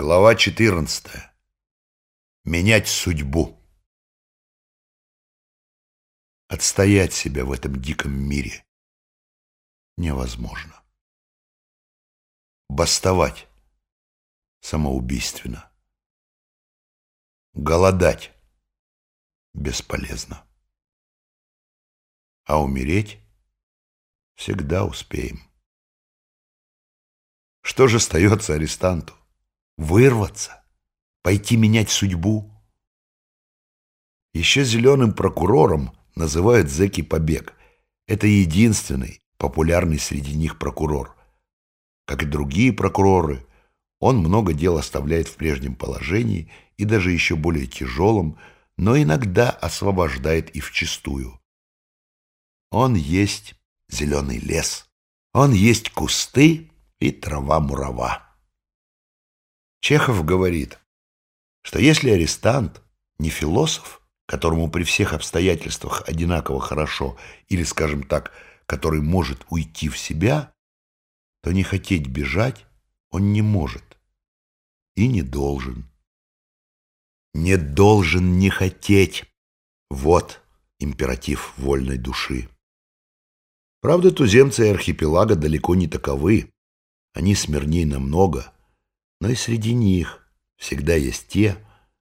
Глава 14. Менять судьбу. Отстоять себя в этом диком мире невозможно. Бастовать самоубийственно. Голодать бесполезно. А умереть всегда успеем. Что же остается арестанту? Вырваться? Пойти менять судьбу? Еще зеленым прокурором называют зэки побег. Это единственный популярный среди них прокурор. Как и другие прокуроры, он много дел оставляет в прежнем положении и даже еще более тяжелом, но иногда освобождает и вчистую. Он есть зеленый лес, он есть кусты и трава-мурава. Чехов говорит, что если арестант не философ, которому при всех обстоятельствах одинаково хорошо, или, скажем так, который может уйти в себя, то не хотеть бежать он не может и не должен. Не должен не хотеть. Вот императив вольной души. Правда, туземцы архипелага далеко не таковы. Они смирней намного, но и среди них всегда есть те,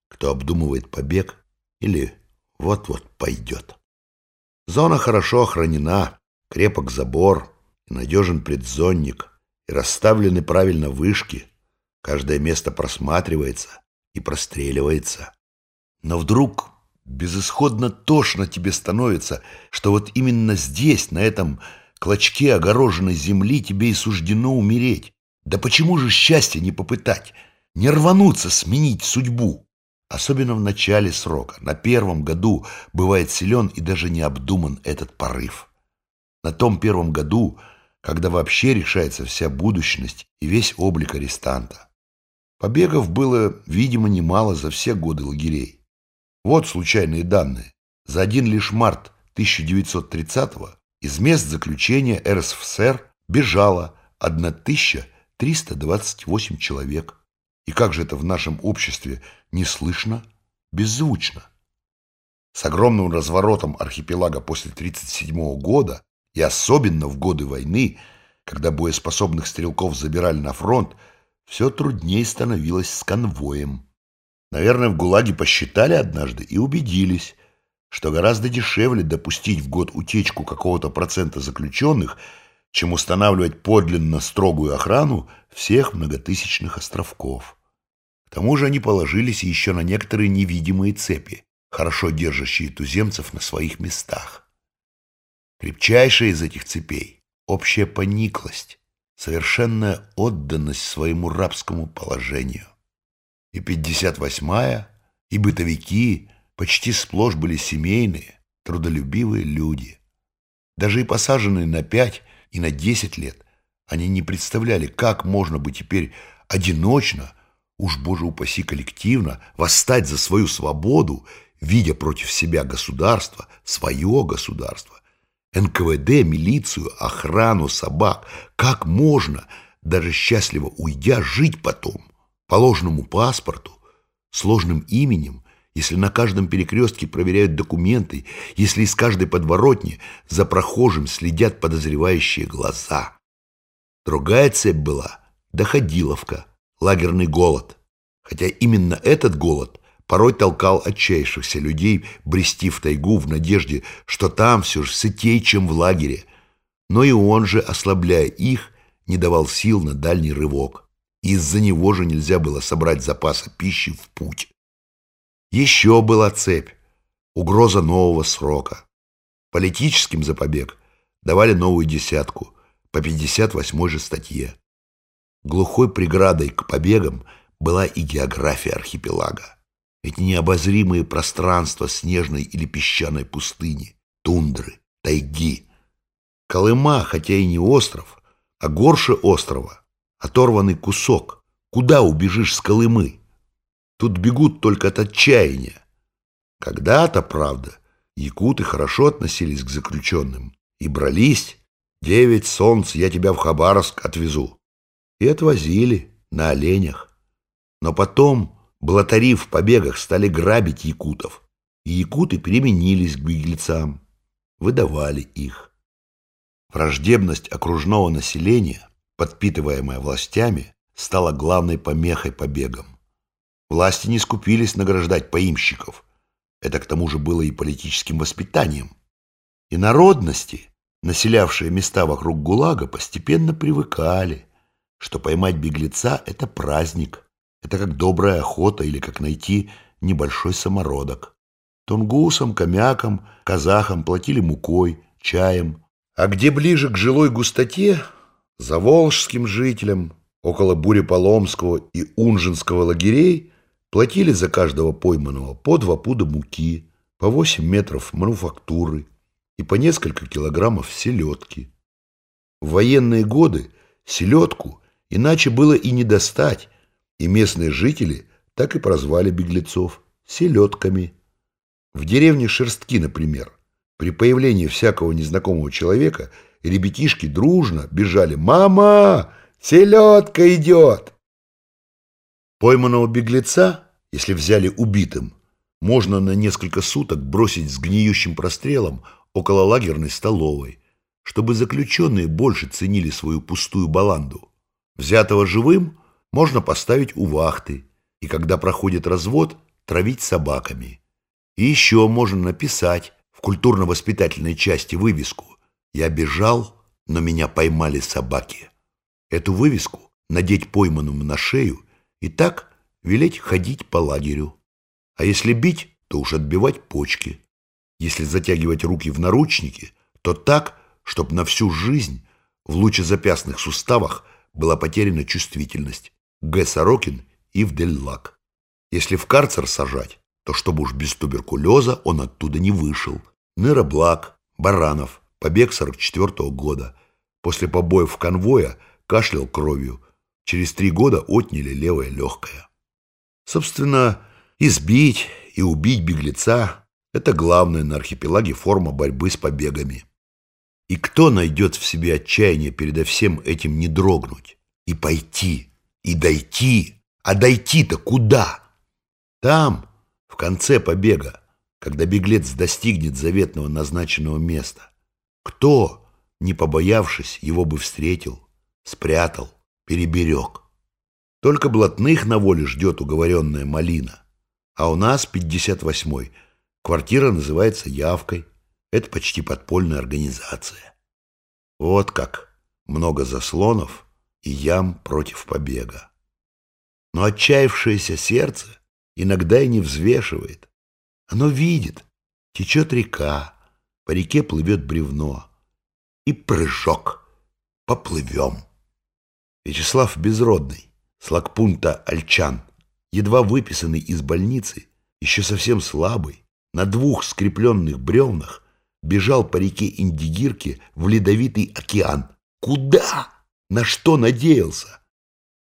кто обдумывает побег или вот-вот пойдет. Зона хорошо охранена, крепок забор, надежен предзонник, и расставлены правильно вышки. Каждое место просматривается и простреливается. Но вдруг безысходно тошно тебе становится, что вот именно здесь, на этом клочке огороженной земли, тебе и суждено умереть. Да почему же счастье не попытать, не рвануться сменить судьбу? Особенно в начале срока, на первом году, бывает силен и даже не обдуман этот порыв. На том первом году, когда вообще решается вся будущность и весь облик арестанта. Побегов было, видимо, немало за все годы лагерей. Вот случайные данные. За один лишь март 1930-го из мест заключения РСФСР бежало 1000 328 человек. И как же это в нашем обществе не слышно, беззвучно? С огромным разворотом архипелага после 1937 года и особенно в годы войны, когда боеспособных стрелков забирали на фронт, все труднее становилось с конвоем. Наверное, в ГУЛАГе посчитали однажды и убедились, что гораздо дешевле допустить в год утечку какого-то процента заключенных – чем устанавливать подлинно строгую охрану всех многотысячных островков. К тому же они положились еще на некоторые невидимые цепи, хорошо держащие туземцев на своих местах. Крепчайшая из этих цепей — общая пониклость, совершенная отданность своему рабскому положению. И 58-я, и бытовики почти сплошь были семейные, трудолюбивые люди. Даже и посаженные на пять и на 10 лет. Они не представляли, как можно бы теперь одиночно, уж, боже упаси, коллективно, восстать за свою свободу, видя против себя государство, свое государство, НКВД, милицию, охрану, собак. Как можно, даже счастливо уйдя, жить потом, по ложному паспорту, сложным именем, если на каждом перекрестке проверяют документы, если из каждой подворотни за прохожим следят подозревающие глаза. Другая цепь была – доходиловка, лагерный голод. Хотя именно этот голод порой толкал отчаявшихся людей брести в тайгу в надежде, что там все же сытей, чем в лагере. Но и он же, ослабляя их, не давал сил на дальний рывок. Из-за него же нельзя было собрать запасы пищи в путь. Еще была цепь, угроза нового срока. Политическим за побег давали новую десятку по 58 же статье. Глухой преградой к побегам была и география архипелага. Эти необозримые пространства снежной или песчаной пустыни, тундры, тайги. Колыма, хотя и не остров, а горше острова, оторванный кусок. Куда убежишь с Колымы? Тут бегут только от отчаяния. Когда-то, правда, якуты хорошо относились к заключенным и брались. Девять солнц, я тебя в Хабаровск отвезу. И отвозили на оленях. Но потом блатари в побегах стали грабить якутов, и якуты переменились к беглецам, выдавали их. Враждебность окружного населения, подпитываемая властями, стала главной помехой побегам. Власти не скупились награждать поимщиков. Это к тому же было и политическим воспитанием. И народности, населявшие места вокруг ГУЛАГа, постепенно привыкали, что поймать беглеца – это праздник, это как добрая охота или как найти небольшой самородок. Тунгусам, комякам, казахам платили мукой, чаем. А где ближе к жилой густоте, заволжским жителям, около Буреполомского и Унжинского лагерей, платили за каждого пойманного по два пуда муки, по восемь метров мануфактуры и по несколько килограммов селедки. В военные годы селедку иначе было и не достать, и местные жители так и прозвали беглецов селедками. В деревне Шерстки, например, при появлении всякого незнакомого человека ребятишки дружно бежали «Мама! Селедка идет!» Пойманного беглеца, если взяли убитым, можно на несколько суток бросить с гниющим прострелом около лагерной столовой, чтобы заключенные больше ценили свою пустую баланду. Взятого живым можно поставить у вахты, и когда проходит развод, травить собаками. И еще можно написать в культурно-воспитательной части вывеску «Я бежал, но меня поймали собаки». Эту вывеску надеть пойманному на шею и так велеть ходить по лагерю. А если бить, то уж отбивать почки. Если затягивать руки в наручники, то так, чтобы на всю жизнь в лучезапястных суставах была потеряна чувствительность. Г. Сорокин и Вдельлак. Если в карцер сажать, то чтобы уж без туберкулеза он оттуда не вышел. Нейроблак, Баранов, побег 44 -го года. После побоев конвоя кашлял кровью. Через три года отняли левое легкое. Собственно, избить и убить беглеца – это главная на архипелаге форма борьбы с побегами. И кто найдет в себе отчаяние передо всем этим не дрогнуть и пойти, и дойти, а дойти-то куда? Там, в конце побега, когда беглец достигнет заветного назначенного места, кто, не побоявшись, его бы встретил, спрятал, переберег? Только блатных на воле ждет уговоренная малина. А у нас, 58-й, квартира называется «Явкой». Это почти подпольная организация. Вот как много заслонов и ям против побега. Но отчаявшееся сердце иногда и не взвешивает. Оно видит, течет река, по реке плывет бревно. И прыжок. Поплывем. Вячеслав Безродный, с лагпунта Альчан, едва выписанный из больницы, еще совсем слабый, на двух скрепленных бревнах, бежал по реке Индигирки в ледовитый океан. Куда? На что надеялся?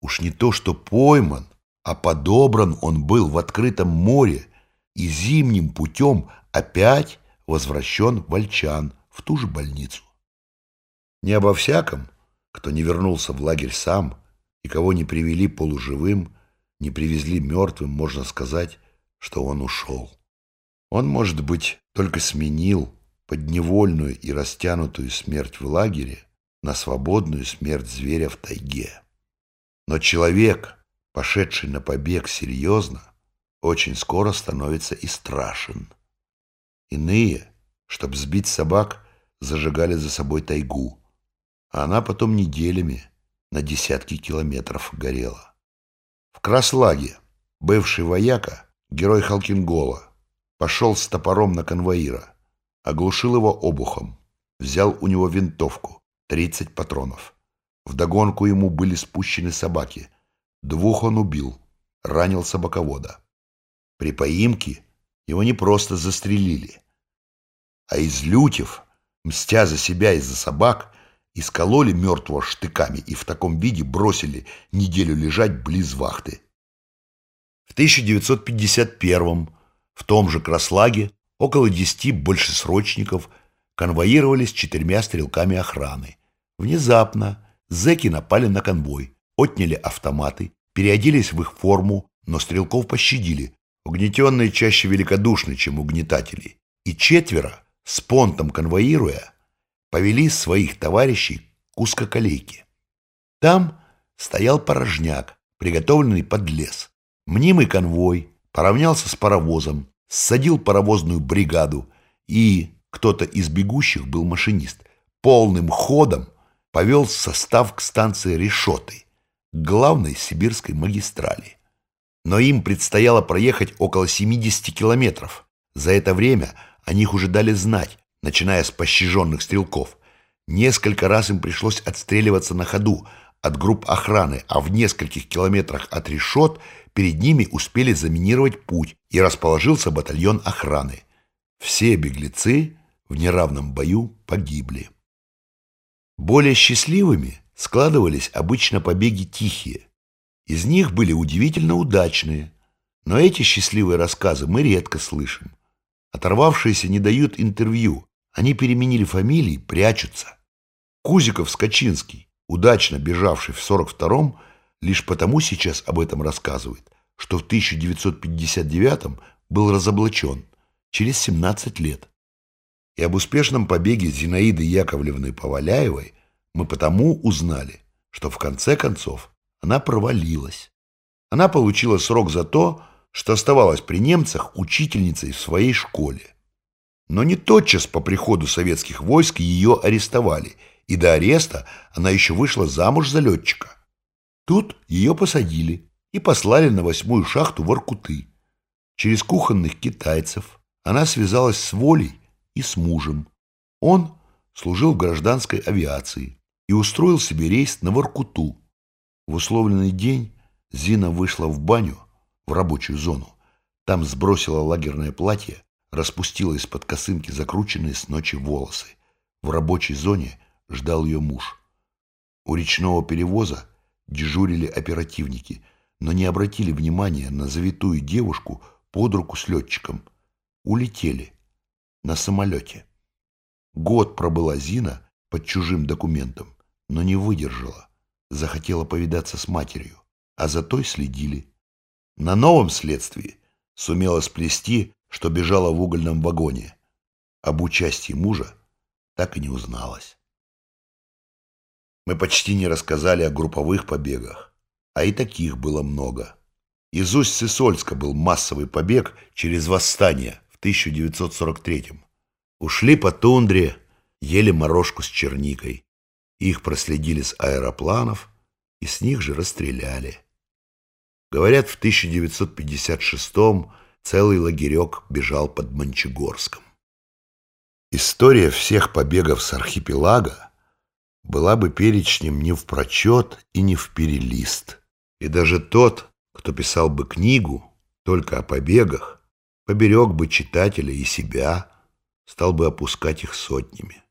Уж не то, что пойман, а подобран он был в открытом море и зимним путем опять возвращен в Ольчан, в ту же больницу. Не обо всяком, кто не вернулся в лагерь сам и кого не привели полуживым, не привезли мертвым, можно сказать, что он ушел. Он, может быть, только сменил подневольную и растянутую смерть в лагере на свободную смерть зверя в тайге. Но человек, пошедший на побег серьезно, очень скоро становится и страшен. Иные, чтобы сбить собак, зажигали за собой тайгу, а она потом неделями на десятки километров горела. В Краслаге бывший вояка, герой Халкингола, пошел с топором на конвоира, оглушил его обухом, взял у него винтовку, 30 патронов. Вдогонку ему были спущены собаки – Двух он убил, ранил собаковода. При поимке его не просто застрелили, а из лютев, мстя за себя и за собак, искололи мертвого штыками и в таком виде бросили неделю лежать близ вахты. В 1951 в том же Краслаге около десяти большесрочников конвоировались четырьмя стрелками охраны. Внезапно зэки напали на конвой, отняли автоматы переоделись в их форму, но стрелков пощадили. Угнетенные чаще великодушны, чем угнетатели. И четверо, с понтом конвоируя, повели своих товарищей к узкоколейке. Там стоял порожняк, приготовленный под лес. Мнимый конвой поравнялся с паровозом, ссадил паровозную бригаду, и кто-то из бегущих был машинист. Полным ходом повел состав к станции Решоты, главной сибирской магистрали. Но им предстояло проехать около 70 километров. За это время о них уже дали знать, начиная с пощаженных стрелков. Несколько раз им пришлось отстреливаться на ходу от групп охраны, а в нескольких километрах от решет перед ними успели заминировать путь и расположился батальон охраны. Все беглецы в неравном бою погибли. Более счастливыми складывались обычно побеги тихие. Из них были удивительно удачные, но эти счастливые рассказы мы редко слышим. Оторвавшиеся не дают интервью, они переменили фамилии, прячутся. Кузиков-Скочинский, удачно бежавший в 42-м, лишь потому сейчас об этом рассказывает, что в 1959-м был разоблачен через 17 лет. И об успешном побеге Зинаиды Яковлевны Поваляевой мы потому узнали, что в конце концов она провалилась. Она получила срок за то, что оставалась при немцах учительницей в своей школе. Но не тотчас по приходу советских войск ее арестовали, и до ареста она еще вышла замуж за летчика. Тут ее посадили и послали на восьмую шахту в Аркуты. Через кухонных китайцев она связалась с Волей и с мужем. Он служил в гражданской авиации и устроил себе рейс на Воркуту. В условленный день Зина вышла в баню, в рабочую зону. Там сбросила лагерное платье, распустила из-под косынки закрученные с ночи волосы. В рабочей зоне ждал ее муж. У речного перевоза дежурили оперативники, но не обратили внимания на завитую девушку под руку с летчиком. Улетели на самолете. Год пробыла Зина под чужим документом, но не выдержала. Захотела повидаться с матерью, а за той следили. На новом следствии сумела сплести, что бежала в угольном вагоне. Об участии мужа так и не узналась. Мы почти не рассказали о групповых побегах, а и таких было много. Из Усть-Сысольска был массовый побег через восстание в 1943-м. Ушли по тундре, ели морожку с черникой. Их проследили с аэропланов и с них же расстреляли. Говорят, в 1956-м целый лагерек бежал под Мончегорском. История всех побегов с архипелага была бы перечнем не в прочет и не в перелист. И даже тот, кто писал бы книгу только о побегах, поберег бы читателя и себя, стал бы опускать их сотнями.